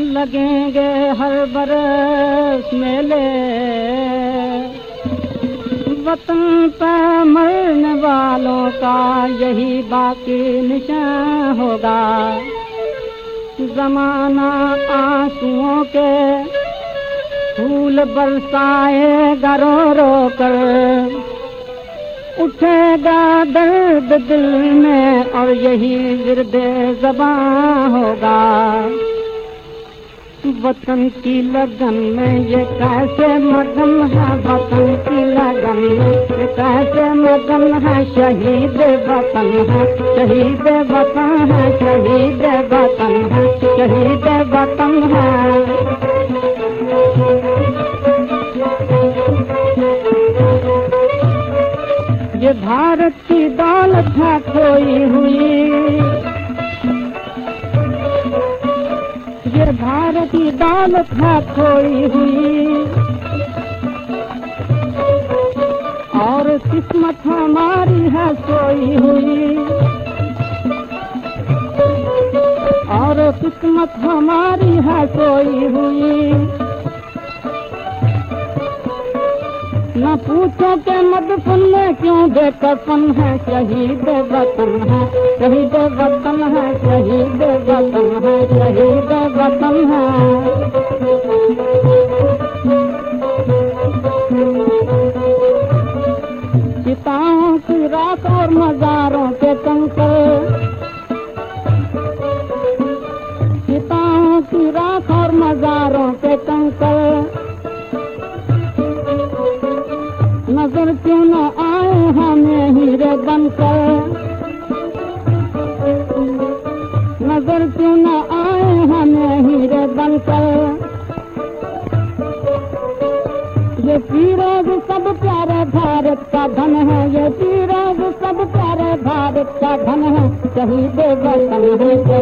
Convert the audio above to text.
लगेंगे हर बरस मेले। वतन पर मरने वालों का यही बाकी निशान होगा। जमाना आंसुओं के फूल बरसाए रो रो कर उठेगा दर्द दिल में और यही विरद जबा होगा। वतन की लगन में ये कैसे मगन है? वतन की लगन में ये कैसे मगन है? शहीद वतन है, शहीद वतन है, शहीद वतन है, शहीद वतन है। ये भारत की दौलत है खोई हुई भारत की दौलत है खोई हुई। और किस्मत हमारी है सोई हुई। और किस्मत हमारी है सोई हुई। न पूछो के मदफन में क्यों बेकफन है, शहीद वतन है, शहीद वतन है, शहीद वतन है। और मजारों के कंकर चिताओं की रात और मजारों के कंकर नज़र क्यों न आए हमें हीरे बनकर? नज़र क्यों न आए हमें हीरे बनकर? ये फिरोज सब प्यारे भारत का धन है, ये शहीद वतन